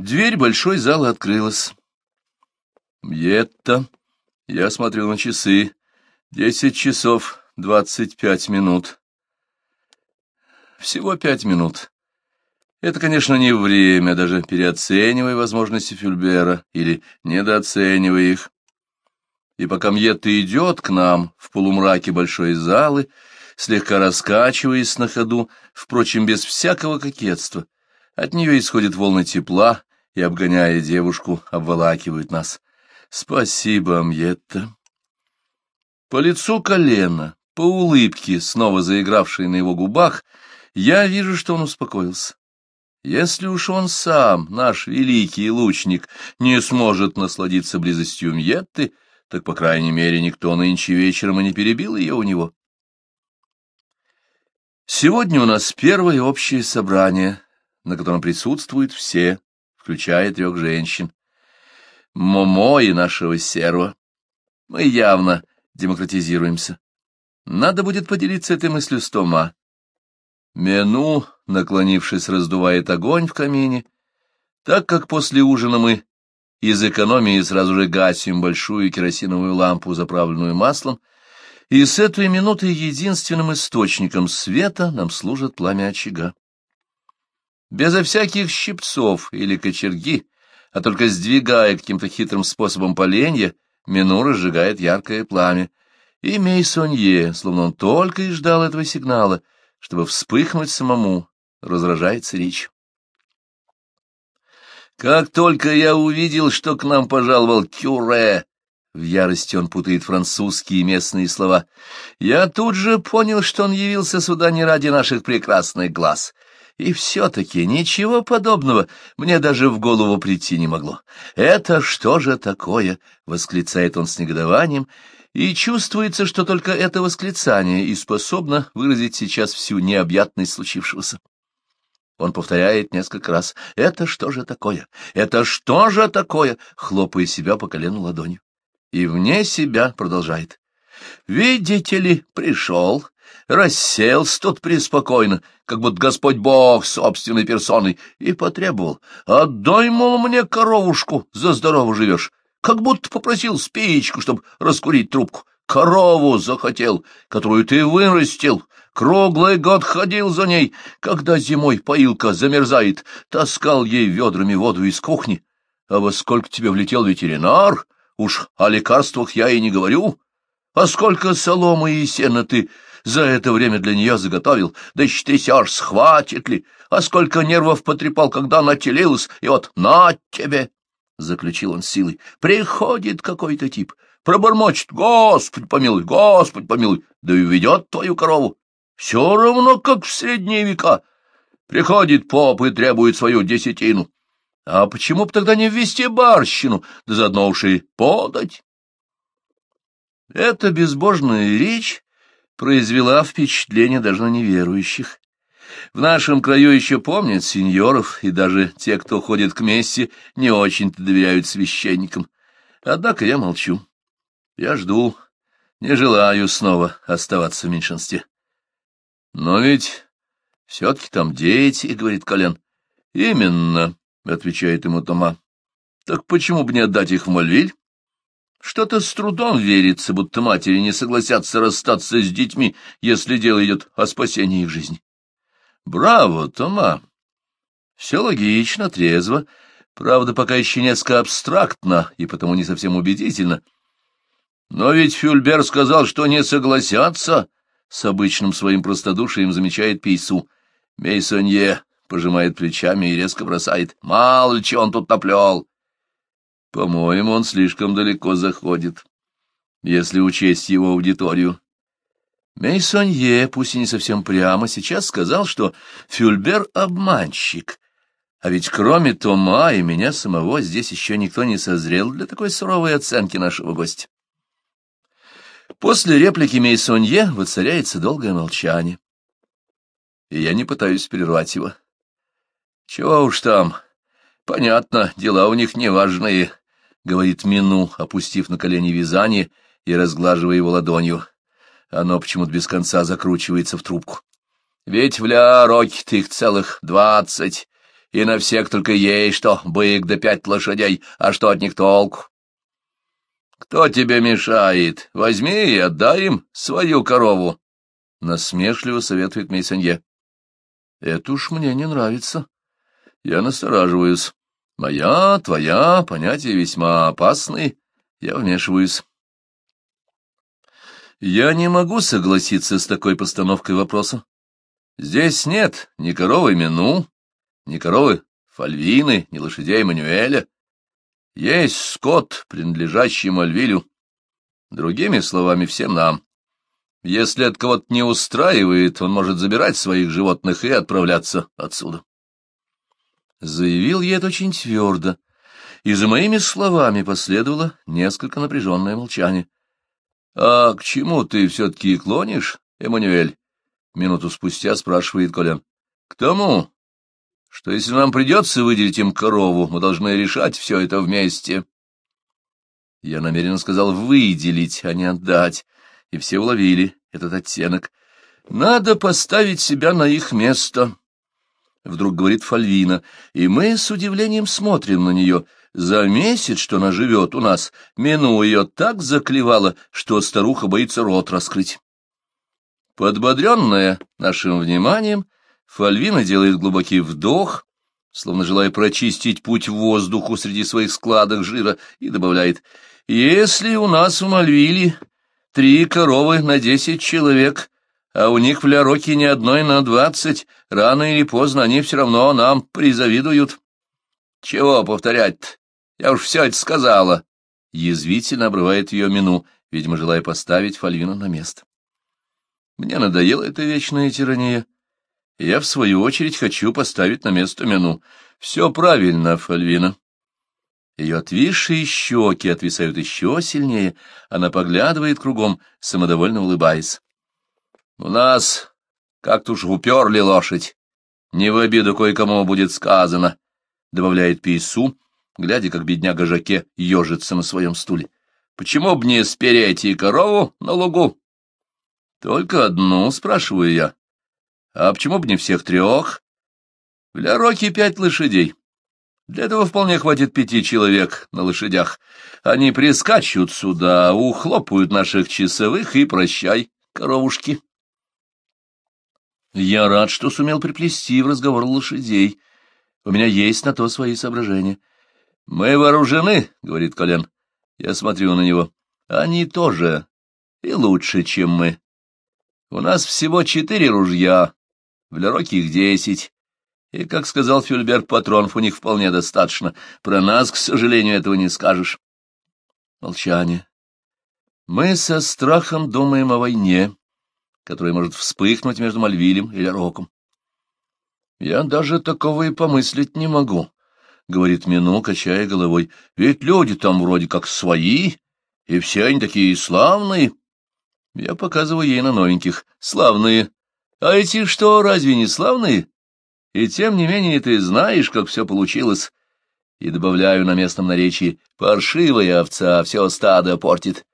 Дверь большой зала открылась. «Бьетта!» Я смотрел на часы. Десять часов двадцать пять минут. Всего пять минут. Это, конечно, не время, даже переоценивая возможности Фюльбера или недооценивая их. И пока Мьетта идет к нам в полумраке большой залы, слегка раскачиваясь на ходу, впрочем, без всякого кокетства, от нее исходят волны тепла, и, обгоняя девушку, обволакивает нас. «Спасибо, Амьетта!» По лицу колена, по улыбке, снова заигравшей на его губах, я вижу, что он успокоился. Если уж он сам, наш великий лучник, не сможет насладиться близостью Мьетты, так, по крайней мере, никто нынче вечером и не перебил ее у него. Сегодня у нас первое общее собрание, на котором присутствуют все включая трех женщин. Момо и нашего серва. Мы явно демократизируемся. Надо будет поделиться этой мыслью с Тома. Мену, наклонившись, раздувает огонь в камине, так как после ужина мы из экономии сразу же гасим большую керосиновую лампу, заправленную маслом, и с этой минуты единственным источником света нам служит пламя очага безо всяких щипцов или кочерги, а только сдвигая каким-то хитрым способом поленья, минура сжигает яркое пламя. И Мейсонье, словно он только и ждал этого сигнала, чтобы вспыхнуть самому, разражается речь. «Как только я увидел, что к нам пожаловал Кюре!» В ярости он путает французские и местные слова. «Я тут же понял, что он явился сюда не ради наших прекрасных глаз. И все-таки ничего подобного мне даже в голову прийти не могло. «Это что же такое?» — восклицает он с негодованием, и чувствуется, что только это восклицание и способно выразить сейчас всю необъятность случившегося. Он повторяет несколько раз «Это что же такое? Это что же такое?» хлопая себя по колену ладонью. И вне себя продолжает. «Видите ли, пришел, расселся тут преспокойно, как будто Господь Бог собственной персоной, и потребовал. Отдай, мол, мне коровушку, за здорово живешь. Как будто попросил спичку, чтобы раскурить трубку. Корову захотел, которую ты вырастил. Круглый год ходил за ней, когда зимой поилка замерзает, таскал ей ведрами воду из кухни. А во сколько тебе влетел ветеринар? Уж о лекарствах я и не говорю. А сколько соломы и сена ты за это время для нее заготовил. Да стрясешь, схватит ли, а сколько нервов потрепал, когда она телилась, и вот на тебе, — заключил он силой, — приходит какой-то тип, пробормочет, Господь помилуй, Господь помилуй, да и ведет твою корову. Все равно, как в средние века. Приходит поп и требует свою десятину. А почему бы тогда не ввести барщину, да заодно уж и подать? Эта безбожная речь произвела впечатление даже на неверующих. В нашем краю еще помнят сеньоров, и даже те, кто ходит к мессе, не очень-то доверяют священникам. Однако я молчу. Я жду. Не желаю снова оставаться в меньшинстве. Но ведь все-таки там дети, — говорит Колян. Именно, — отвечает ему Тома. Так почему бы не отдать их в Мальвиль? Что-то с трудом верится, будто матери не согласятся расстаться с детьми, если дело идет о спасении их жизни. Браво, Тома! Все логично, трезво, правда, пока еще несколько абстрактно и потому не совсем убедительно. Но ведь Фюльбер сказал, что не согласятся, — с обычным своим простодушием замечает Пейсу. Мейсонье пожимает плечами и резко бросает. Мало ли чего он тут наплел. По-моему, он слишком далеко заходит, если учесть его аудиторию. Мейсонье, пусть и не совсем прямо, сейчас сказал, что Фюльбер — обманщик. А ведь кроме Тома и меня самого здесь еще никто не созрел для такой суровой оценки нашего гостя. После реплики Мейсонье воцаряется долгое молчание. И я не пытаюсь прервать его. Чего уж там. Понятно, дела у них неважные. — говорит Мину, опустив на колени вязание и разглаживая его ладонью. Оно почему-то без конца закручивается в трубку. «Ведь в ля рокет их целых двадцать, и на всех только ей что, бык да пять лошадей, а что от них толку?» «Кто тебе мешает? Возьми и отдай им свою корову!» — насмешливо советует Мейсанье. «Это уж мне не нравится. Я настораживаюсь. Моя, твоя, понятия весьма опасны, я вмешиваюсь. Я не могу согласиться с такой постановкой вопроса. Здесь нет ни коровы Мину, ни коровы Фальвины, ни лошадей Мануэля. Есть скот, принадлежащий Мальвилю. Другими словами, всем нам. Если от кого-то не устраивает, он может забирать своих животных и отправляться отсюда. Заявил я это очень твердо, и за моими словами последовало несколько напряженное молчание. — А к чему ты все-таки клонишь, Эммануэль? — минуту спустя спрашивает Колян. — К тому, что если нам придется выделить им корову, мы должны решать все это вместе. Я намеренно сказал «выделить», а не «отдать», и все уловили этот оттенок. «Надо поставить себя на их место», — вдруг говорит Фальвина, и мы с удивлением смотрим на нее. За месяц, что она живет у нас, Мину ее так заклевала, что старуха боится рот раскрыть. Подбодренная нашим вниманием, Фальвина делает глубокий вдох, словно желая прочистить путь воздуху среди своих складок жира, и добавляет, «Если у нас в Мальвиле три коровы на десять человек, а у них в Ляроке ни одной на двадцать. Рано или поздно они все равно нам призавидуют. — Чего повторять-то? Я уж все это сказала. Язвительно обрывает ее мину, видимо, желая поставить Фальвину на место. Мне надоела эта вечная тирания. Я, в свою очередь, хочу поставить на место мину. Все правильно, Фальвина. Ее отвисшие щеки отвисают еще сильнее, она поглядывает кругом, самодовольно улыбаясь. У нас как-то уж уперли лошадь. Не в обиду кое-кому будет сказано, — добавляет Пейсу, глядя, как бедняга Жаке ежится на своем стуле. — Почему б не спереть и корову на лугу? — Только одну, — спрашиваю я. — А почему б не всех трех? — Для Роки пять лошадей. Для этого вполне хватит пяти человек на лошадях. Они прискачут сюда, ухлопают наших часовых и прощай, коровушки. Я рад, что сумел приплести в разговор лошадей. У меня есть на то свои соображения. — Мы вооружены, — говорит Колен. Я смотрю на него. — Они тоже. И лучше, чем мы. У нас всего четыре ружья, в Лероке их десять. И, как сказал Фюльберг, патронов у них вполне достаточно. Про нас, к сожалению, этого не скажешь. Молчание. Мы со страхом думаем о войне, который может вспыхнуть между Мальвилем или Роком. «Я даже такого и помыслить не могу», — говорит Мину, качая головой. «Ведь люди там вроде как свои, и все они такие славные». Я показываю ей на новеньких. «Славные. А эти что, разве не славные? И тем не менее ты знаешь, как все получилось». И добавляю на местном наречии «паршивая овца все стадо портит».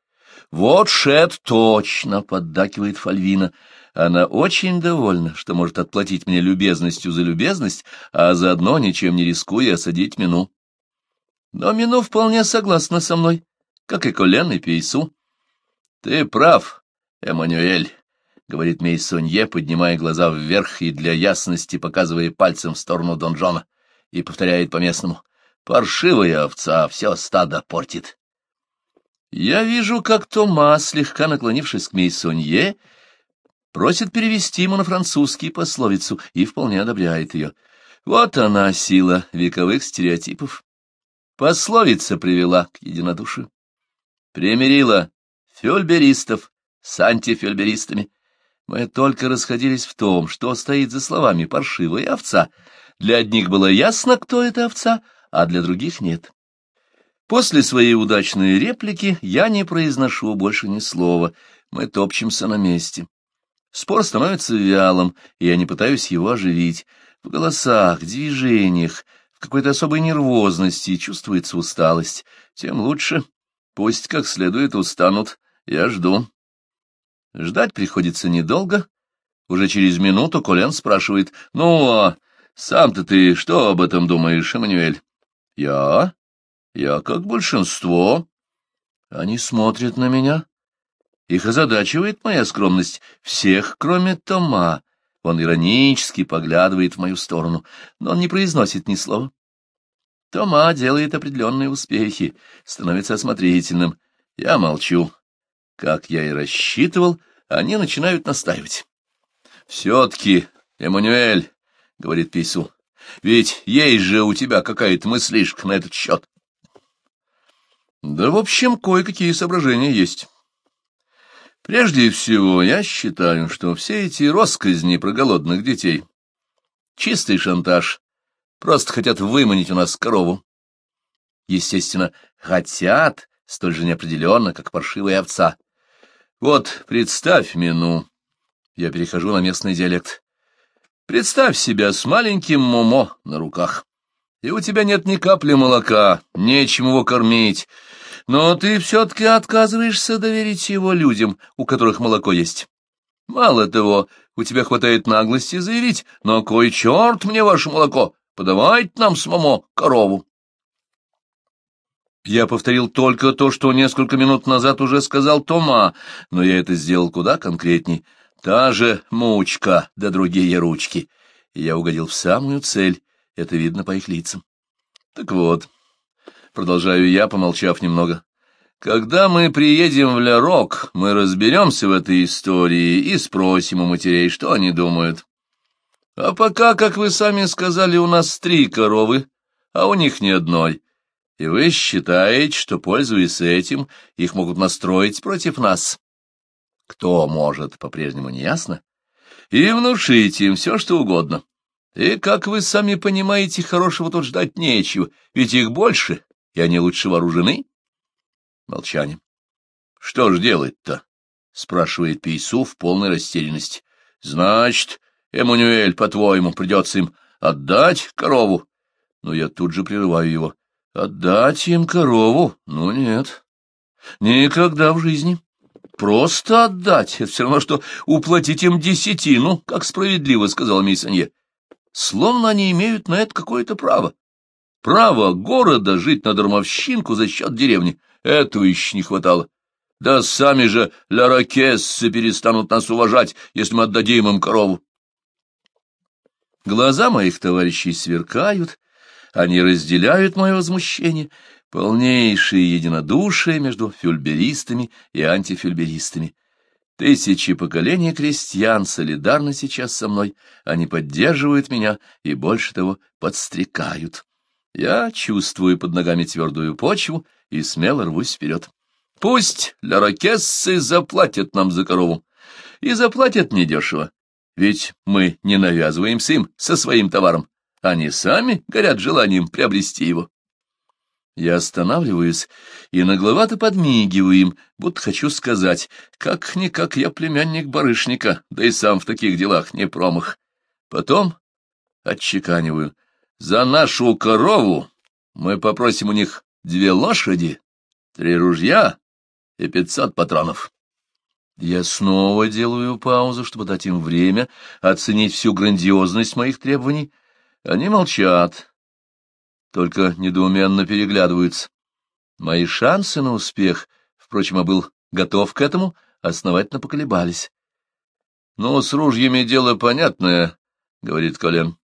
«Вот Шет точно!» — поддакивает Фальвина. «Она очень довольна, что может отплатить мне любезностью за любезность, а заодно, ничем не рискуя, осадить Мину». Но Мину вполне согласна со мной, как и Колен и Пейсу. «Ты прав, Эммануэль», — говорит Мейсонье, поднимая глаза вверх и для ясности показывая пальцем в сторону донжона, и повторяет по-местному. «Паршивая овца все стадо портит». Я вижу, как Тома, слегка наклонившись к Мейсонье, просит перевести ему на французский пословицу и вполне одобряет ее. Вот она, сила вековых стереотипов. Пословица привела к единодушию. Примирила фюльберистов с антифюльберистами. Мы только расходились в том, что стоит за словами паршивая овца. Для одних было ясно, кто это овца, а для других нет. После своей удачной реплики я не произношу больше ни слова, мы топчемся на месте. Спор становится вялым, и я не пытаюсь его оживить. В голосах, движениях, в какой-то особой нервозности чувствуется усталость. Тем лучше. Пусть как следует устанут. Я жду. Ждать приходится недолго. Уже через минуту Колян спрашивает. «Ну, а сам-то ты что об этом думаешь, Эммануэль?» «Я?» Я как большинство. Они смотрят на меня. Их озадачивает моя скромность. Всех, кроме Тома. Он иронически поглядывает в мою сторону, но он не произносит ни слова. Тома делает определенные успехи, становится осмотрительным. Я молчу. Как я и рассчитывал, они начинают настаивать. «Все-таки, Эммануэль», — говорит Пису, — «ведь есть же у тебя какая-то мыслишка на этот счет». Да, в общем, кое-какие соображения есть. Прежде всего, я считаю, что все эти россказни про голодных детей — чистый шантаж, просто хотят выманить у нас корову. Естественно, хотят столь же неопределенно, как паршивые овца. Вот представь, Мену. Я перехожу на местный диалект. Представь себя с маленьким Момо на руках. И у тебя нет ни капли молока, нечем его кормить, но ты все-таки отказываешься доверить его людям, у которых молоко есть. Мало того, у тебя хватает наглости заявить, но кой черт мне ваше молоко, подавайте нам самому корову. Я повторил только то, что несколько минут назад уже сказал Тома, но я это сделал куда конкретней. Та же мучка, да другие ручки. Я угодил в самую цель, это видно по их лицам. Так вот, продолжаю я, помолчав немного. Когда мы приедем в Лерок, мы разберемся в этой истории и спросим у матерей, что они думают. А пока, как вы сами сказали, у нас три коровы, а у них ни одной. И вы считаете, что, пользуясь этим, их могут настроить против нас? Кто может, по-прежнему не ясно? И внушите им все, что угодно. И, как вы сами понимаете, хорошего тут ждать нечего, ведь их больше, и они лучше вооружены? Молчание. — Что ж делать-то? — спрашивает Пейсу в полной растерянности. — Значит, Эммануэль, по-твоему, придется им отдать корову? Но я тут же прерываю его. — Отдать им корову? Ну, нет. Никогда в жизни. Просто отдать — это все равно, что уплатить им десятину, как справедливо сказал Мейсонье. Словно они имеют на это какое-то право. Право города жить на дармовщинку за счет деревни. Этого еще не хватало. Да сами же ляракессы перестанут нас уважать, если мы отдадим им корову. Глаза моих товарищей сверкают, они разделяют мое возмущение, полнейшее единодушие между фюльберистами и антифюльберистами. Тысячи поколений крестьян солидарны сейчас со мной, они поддерживают меня и, больше того, подстрекают. Я чувствую под ногами твердую почву и смело рвусь вперед. Пусть ларакессы заплатят нам за корову. И заплатят недешево, ведь мы не навязываемся им со своим товаром. Они сами горят желанием приобрести его. Я останавливаюсь и нагловато подмигиваю им, будто хочу сказать, как-никак я племянник барышника, да и сам в таких делах не промах. Потом отчеканиваю — за нашу корову мы попросим у них две лошади, три ружья и пятьсот патронов. Я снова делаю паузу, чтобы дать им время оценить всю грандиозность моих требований. Они молчат, только недоуменно переглядываются. Мои шансы на успех, впрочем, я был готов к этому, основательно поколебались. — Ну, с ружьями дело понятное, — говорит Колен.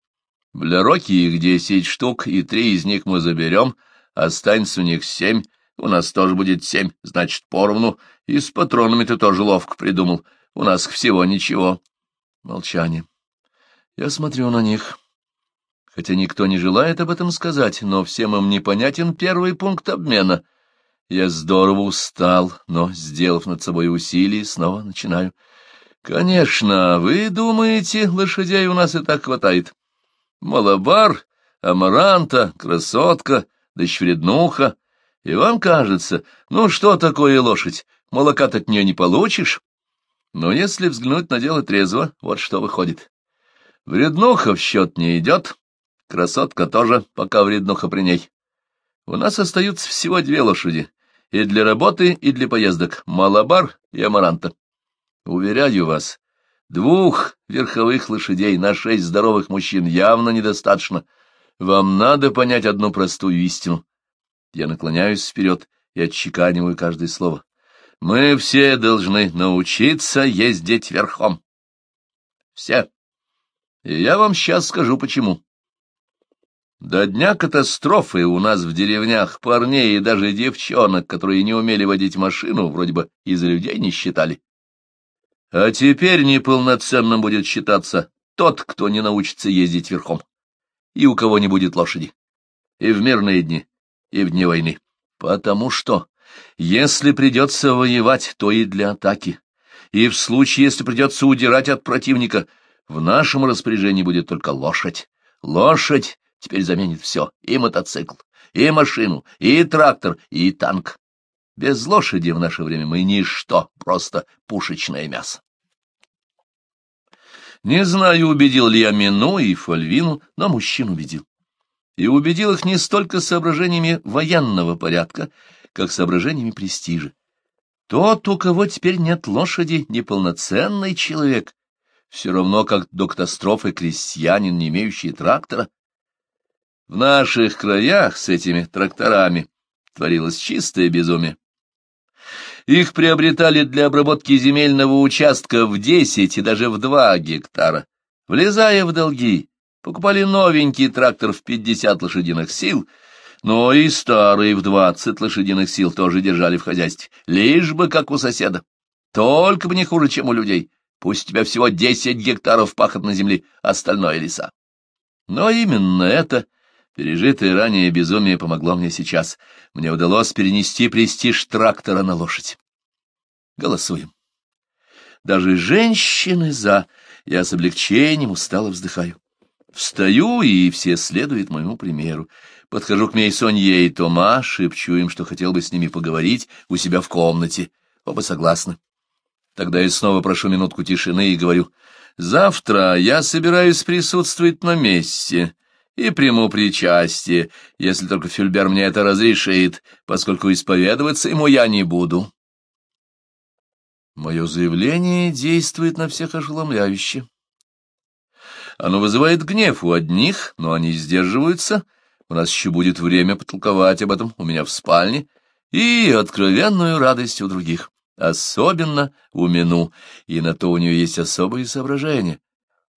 В Лероке их десять штук, и три из них мы заберем, останется у них семь, у нас тоже будет семь, значит, поровну, и с патронами ты тоже ловко придумал, у нас всего ничего. Молчание. Я смотрю на них. Хотя никто не желает об этом сказать, но всем им непонятен первый пункт обмена. Я здорово устал, но, сделав над собой усилие, снова начинаю. Конечно, вы думаете, лошадей у нас и так хватает малобар, амаранта, красотка, дочереднуха. И вам кажется, ну что такое лошадь, Молока от нее не получишь. Но если взглянуть на дело трезво, вот что выходит. Вреднуха в счет не идет, красотка тоже, пока вреднуха при ней. У нас остаются всего две лошади, и для работы, и для поездок, малобар и амаранта. Уверяю вас, Двух верховых лошадей на шесть здоровых мужчин явно недостаточно. Вам надо понять одну простую истину. Я наклоняюсь вперед и отчеканиваю каждое слово. Мы все должны научиться ездить верхом. Все. И я вам сейчас скажу, почему. До дня катастрофы у нас в деревнях парней и даже девчонок, которые не умели водить машину, вроде бы из людей не считали. А теперь неполноценным будет считаться тот, кто не научится ездить верхом, и у кого не будет лошади, и в мирные дни, и в дни войны. Потому что, если придется воевать, то и для атаки, и в случае, если придется удирать от противника, в нашем распоряжении будет только лошадь. Лошадь теперь заменит все, и мотоцикл, и машину, и трактор, и танк. Без лошади в наше время мы ничто, просто пушечное мясо. Не знаю, убедил ли я Мину и Фальвину, но мужчин убедил. И убедил их не столько соображениями военного порядка, как соображениями престижа. Тот, у кого теперь нет лошади, неполноценный человек, все равно как до катастрофы крестьянин, не имеющий трактора. В наших краях с этими тракторами творилось чистое безумие. Их приобретали для обработки земельного участка в 10 и даже в 2 гектара. Влезая в долги, покупали новенький трактор в 50 лошадиных сил, но и старый в 20 лошадиных сил тоже держали в хозяйстве, лишь бы как у соседа. Только бы не хуже, чем у людей. Пусть у тебя всего 10 гектаров пахотной земли, остальное леса. Но именно это Пережитое ранее безумие помогло мне сейчас. Мне удалось перенести престиж трактора на лошадь. Голосуем. Даже женщины за. Я с облегчением устало вздыхаю. Встаю, и все следуют моему примеру. Подхожу к Мейсонье и Тома, шепчу им, что хотел бы с ними поговорить у себя в комнате. Оба согласны. Тогда я снова прошу минутку тишины и говорю, «Завтра я собираюсь присутствовать на месте и приму причастие, если только Фюльбер мне это разрешит, поскольку исповедоваться ему я не буду. Мое заявление действует на всех ошеломляюще. Оно вызывает гнев у одних, но они сдерживаются. У нас еще будет время потолковать об этом у меня в спальне. И откровенную радость у других, особенно у Мену, и на то у нее есть особые соображения.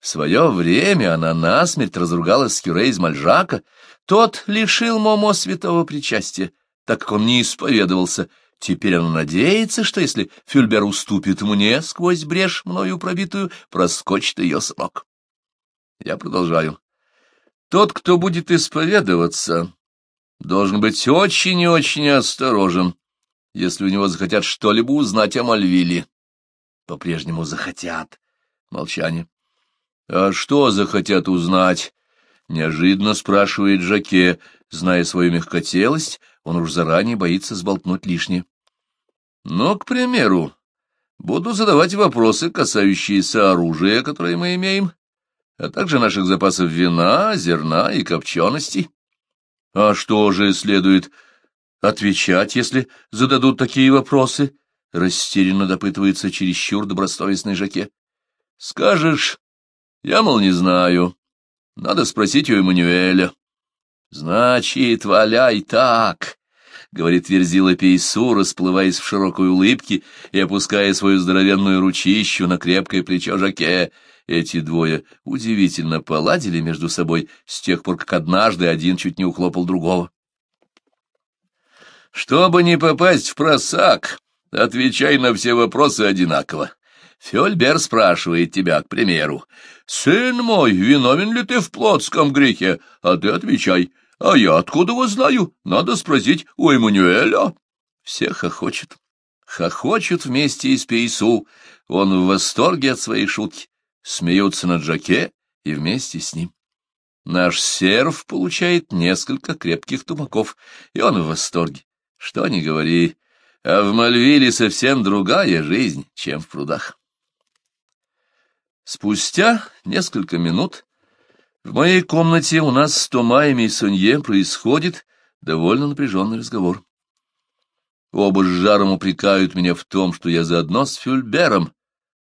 В свое время она насмерть разругалась с Кюре из Мальжака. Тот лишил Момо святого причастия, так как он не исповедовался. Теперь она надеется, что если Фюльбер уступит мне сквозь брешь, мною пробитую, проскочит ее сынок. Я продолжаю. Тот, кто будет исповедоваться, должен быть очень и очень осторожен, если у него захотят что-либо узнать о Мальвиле. По-прежнему захотят. Молчание. «А что захотят узнать?» — неожиданно спрашивает Жаке. Зная свою мягкотелость, он уж заранее боится сболтнуть лишнее. «Ну, к примеру, буду задавать вопросы, касающиеся оружия, которое мы имеем, а также наших запасов вина, зерна и копченостей. А что же следует отвечать, если зададут такие вопросы?» — растерянно допытывается чересчур добросовестный Жаке. «Скажешь...» Я, мол, не знаю. Надо спросить у Эммануэля. Значит, валяй так, — говорит Верзила Пейсу, расплываясь в широкой улыбке и опуская свою здоровенную ручищу на крепкое плечо Жаке. Эти двое удивительно поладили между собой с тех пор, как однажды один чуть не ухлопал другого. Чтобы не попасть в просак, отвечай на все вопросы одинаково. Фёльбер спрашивает тебя, к примеру, «Сын мой, виновен ли ты в плотском грехе?» А ты отвечай, «А я откуда его знаю? Надо спросить у Эммануэля». Все хохочет. Хохочет вместе и с Пейсу. Он в восторге от своей шутки. Смеются на Джаке и вместе с ним. Наш серв получает несколько крепких тумаков, и он в восторге. Что ни говори, а в Мальвиле совсем другая жизнь, чем в прудах. Спустя несколько минут в моей комнате у нас с Томаями и Сонье происходит довольно напряженный разговор. Оба с жаром упрекают меня в том, что я заодно с Фюльбером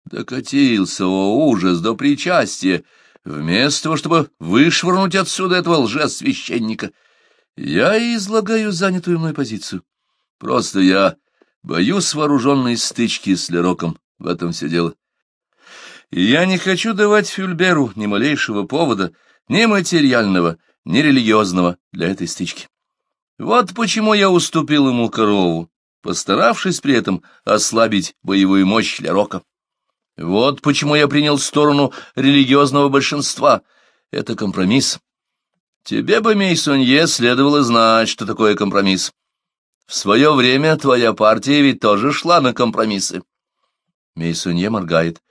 докатился, о ужас, до причастия, вместо того, чтобы вышвырнуть отсюда этого лжесвященника. Я излагаю занятую мной позицию. Просто я боюсь вооруженной стычки с Лероком, в этом все дело. Я не хочу давать Фюльберу ни малейшего повода, ни материального, ни религиозного для этой стычки. Вот почему я уступил ему корову, постаравшись при этом ослабить боевую мощь для рока. Вот почему я принял сторону религиозного большинства. Это компромисс. Тебе бы, Мейсонье, следовало знать, что такое компромисс. В свое время твоя партия ведь тоже шла на компромиссы. Мейсонье моргает.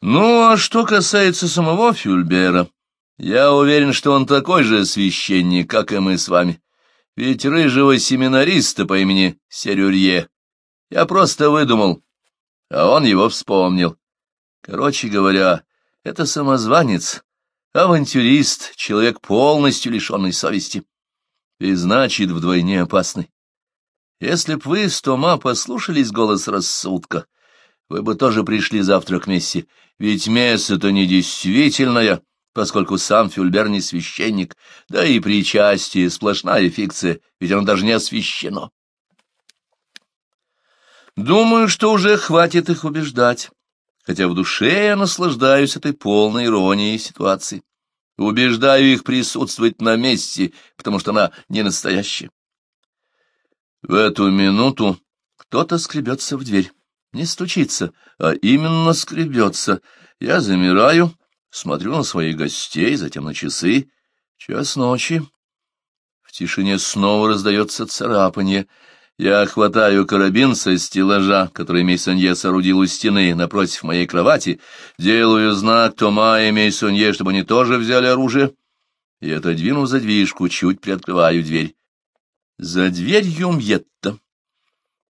Ну, а что касается самого Фюльбера, я уверен, что он такой же священник, как и мы с вами. Ведь рыжего семинариста по имени Серюрье я просто выдумал, а он его вспомнил. Короче говоря, это самозванец, авантюрист, человек полностью лишенный совести. И значит, вдвойне опасный. Если б вы с Тома послушались голос рассудка, вы бы тоже пришли завтра к Месси ведь месса-то недействительная, поскольку сам Фюльбер не священник, да и причастие сплошная фикция, ведь оно даже не освящено. Думаю, что уже хватит их убеждать, хотя в душе я наслаждаюсь этой полной иронией ситуации. Убеждаю их присутствовать на месте, потому что она не настоящая. В эту минуту кто-то скребется в дверь не стучится, а именно скребется. Я замираю, смотрю на своих гостей, затем на часы. Час ночи. В тишине снова раздается царапанье. Я хватаю карабин со стеллажа, который Мейсонье соорудил у стены напротив моей кровати, делаю знак Тома и Мейсонье, чтобы они тоже взяли оружие, и, отодвинув задвижку, чуть приоткрываю дверь. За дверью Мьетта.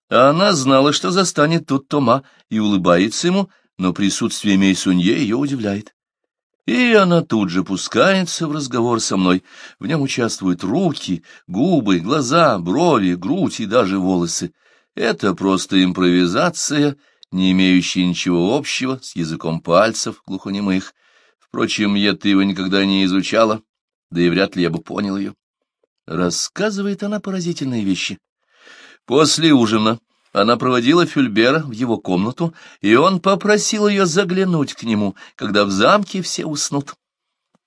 А она знала, что застанет тут Тома, и улыбается ему, но присутствие Мейсунье ее удивляет. И она тут же пускается в разговор со мной. В нем участвуют руки, губы, глаза, брови, грудь и даже волосы. Это просто импровизация, не имеющая ничего общего с языком пальцев глухонемых. Впрочем, я-то его никогда не изучала, да и вряд ли я бы понял ее. Рассказывает она поразительные вещи. После ужина она проводила Фюльбера в его комнату, и он попросил ее заглянуть к нему, когда в замке все уснут.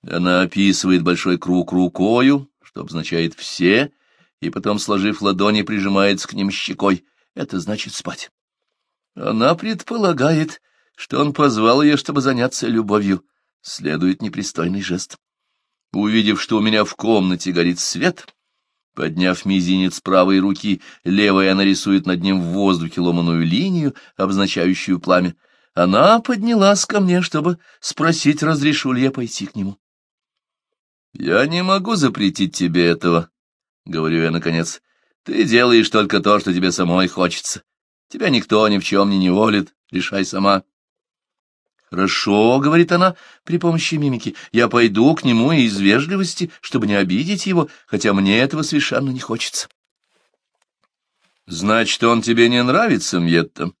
Она описывает большой круг рукою, что обозначает «все», и потом, сложив ладони, прижимается к ним щекой. Это значит спать. Она предполагает, что он позвал ее, чтобы заняться любовью. Следует непристойный жест. Увидев, что у меня в комнате горит свет, Подняв мизинец правой руки, левая она рисует над ним в воздухе ломаную линию, обозначающую пламя. Она поднялась ко мне, чтобы спросить, разрешу ли я пойти к нему. — Я не могу запретить тебе этого, — говорю я наконец. — Ты делаешь только то, что тебе самой хочется. Тебя никто ни в чем не неволит, решай сама. — «Хорошо», — говорит она при помощи мимики, — «я пойду к нему из вежливости, чтобы не обидеть его, хотя мне этого совершенно не хочется». «Значит, он тебе не нравится, Мьетта?»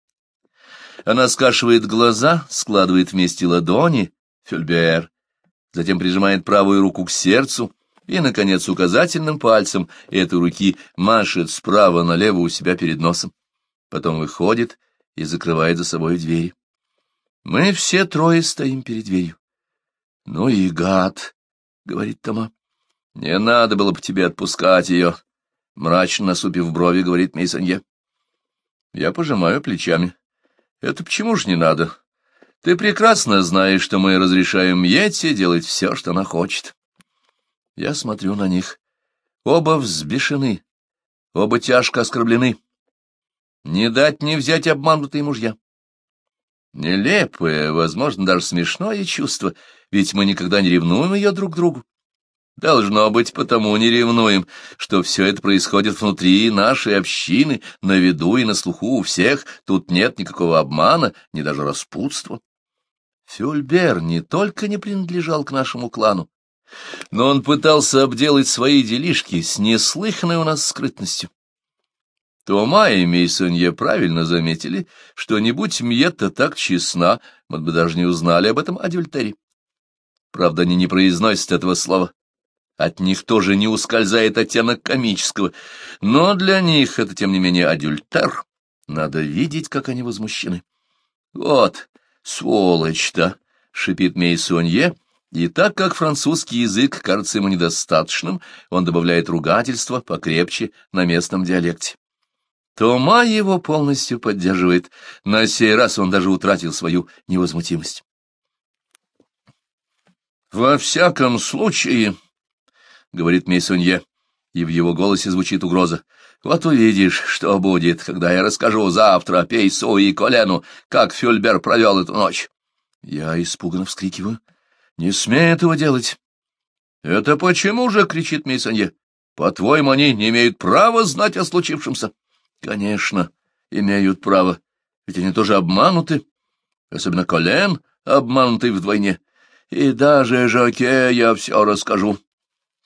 Она скашивает глаза, складывает вместе ладони, Фельбер, затем прижимает правую руку к сердцу и, наконец, указательным пальцем этой руки машет справа налево у себя перед носом. Потом выходит и закрывает за собой двери. Мы все трое стоим перед дверью. — Ну и гад, — говорит Тома. — Не надо было бы тебе отпускать ее, — мрачно насупив брови, говорит Мейсанье. Я пожимаю плечами. — Это почему ж не надо? Ты прекрасно знаешь, что мы разрешаем Йетти делать все, что она хочет. Я смотрю на них. Оба взбешены, оба тяжко оскорблены. Не дать не взять обманутые мужья. Нелепое, возможно, даже смешное чувство, ведь мы никогда не ревнуем ее друг другу. Должно быть, потому не ревнуем, что все это происходит внутри нашей общины, на виду и на слуху у всех, тут нет никакого обмана, ни даже распутства. Фюльбер не только не принадлежал к нашему клану, но он пытался обделать свои делишки с неслыханной у нас скрытностью. Тома и Мейсонье правильно заметили, что не будь Мьетта так честна, мы бы даже не узнали об этом адюльтере. Правда, они не произносят этого слова. От них тоже не ускользает оттенок комического, но для них это, тем не менее, адюльтер. Надо видеть, как они возмущены. «Вот, сволочь-то!» — шипит Мейсонье, и так как французский язык кажется ему недостаточным, он добавляет ругательство покрепче на местном диалекте. Тома его полностью поддерживает. На сей раз он даже утратил свою невозмутимость. «Во всяком случае», — говорит Мейсонье, и в его голосе звучит угроза, — «вот увидишь, что будет, когда я расскажу завтра Пейсу и Колену, как Фюльбер провел эту ночь». Я испуганно вскрикиваю. «Не смей этого делать!» «Это почему же?» — кричит Мейсонье. «По-твоему, они не имеют права знать о случившемся?» Конечно, имеют право, ведь они тоже обмануты, особенно Колен, обманутый вдвойне. И даже Жаке я все расскажу.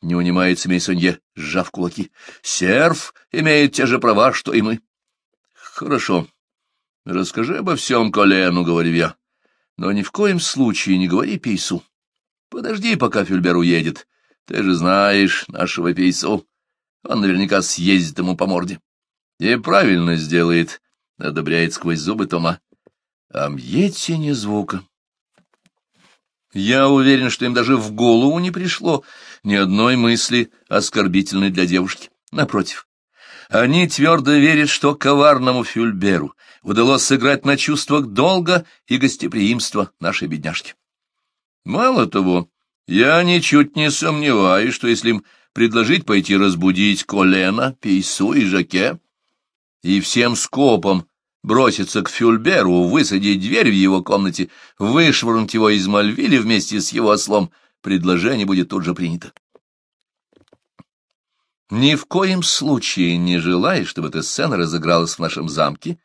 Не унимается Мейсонье, сжав кулаки. Серф имеет те же права, что и мы. Хорошо. Расскажи обо всем Колену, говорю я. Но ни в коем случае не говори Пейсу. Подожди, пока Фюльбер уедет. Ты же знаешь нашего Пейсу. Он наверняка съездит ему по морде. И правильно сделает, — одобряет сквозь зубы Тома. А Амьете не звука. Я уверен, что им даже в голову не пришло ни одной мысли оскорбительной для девушки. Напротив, они твердо верят, что коварному Фюльберу удалось сыграть на чувствах долга и гостеприимства нашей бедняжки. Мало того, я ничуть не сомневаюсь, что если им предложить пойти разбудить Колена, Пейсу и Жаке, и всем скопом броситься к Фюльберу, высадить дверь в его комнате, вышвырнуть его из Мальвили вместе с его ослом, предложение будет тут же принято. Ни в коем случае не желая, чтобы эта сцена разыгралась в нашем замке,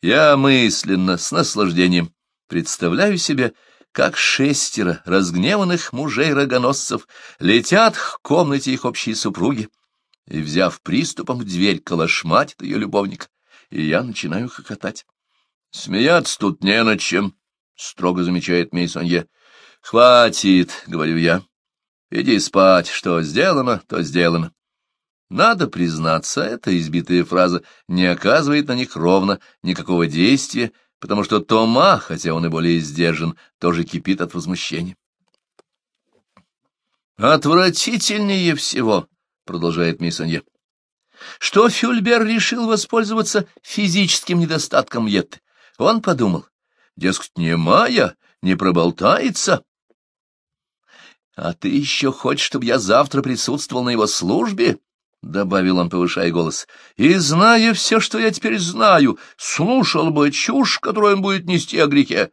я мысленно, с наслаждением, представляю себе, как шестеро разгневанных мужей-рогоносцев летят к комнате их общей супруги, и, взяв приступом, дверь калашматит ее любовник, и я начинаю хохотать. — Смеяться тут не над чем, — строго замечает Мейсонье. — Хватит, — говорю я. — Иди спать, что сделано, то сделано. Надо признаться, эта избитая фраза не оказывает на них ровно никакого действия, потому что Тома, хотя он и более сдержан, тоже кипит от возмущения. Отвратительнее всего — продолжает Мейсонье. Что Фюльбер решил воспользоваться физическим недостатком Етты. Он подумал, дескать, не Майя, не проболтается. «А ты еще хочешь, чтобы я завтра присутствовал на его службе?» — добавил он, повышая голос. «И зная все, что я теперь знаю, слушал бы чушь, которую он будет нести о грехе.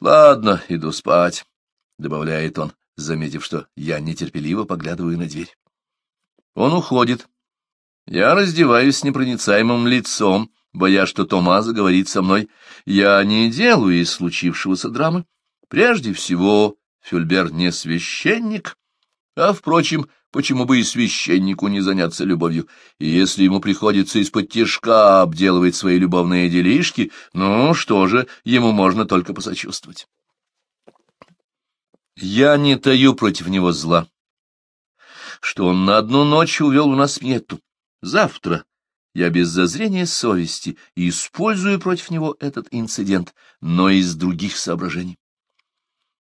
Ладно, иду спать», — добавляет он, заметив, что я нетерпеливо поглядываю на дверь. Он уходит. Я раздеваюсь с непроницаемым лицом, боясь, что Тома говорит со мной. Я не делаю из случившегося драмы. Прежде всего, Фюльбер не священник, а, впрочем, почему бы и священнику не заняться любовью? И если ему приходится из-под тяжка обделывать свои любовные делишки, ну что же, ему можно только посочувствовать. Я не таю против него зла что он на одну ночь увел у нас нету. Завтра я без зазрения совести использую против него этот инцидент, но из других соображений.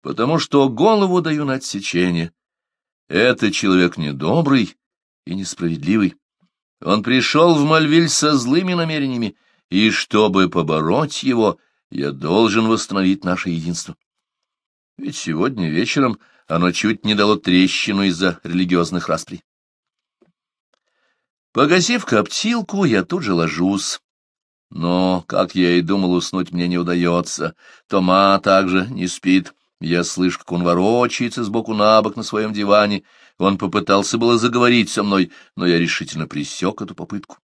Потому что голову даю на отсечение. Это человек недобрый и несправедливый. Он пришел в Мальвиль со злыми намерениями, и чтобы побороть его, я должен восстановить наше единство. Ведь сегодня вечером оно чуть не дало трещину из-за религиозных расприй. Погасив коптилку, я тут же ложусь. Но, как я и думал, уснуть мне не удается. Тома также не спит. Я слышу, как он ворочается сбоку на бок на своем диване. Он попытался было заговорить со мной, но я решительно пресек эту попытку.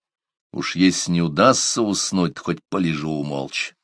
Уж если не удастся уснуть, хоть полежу молча.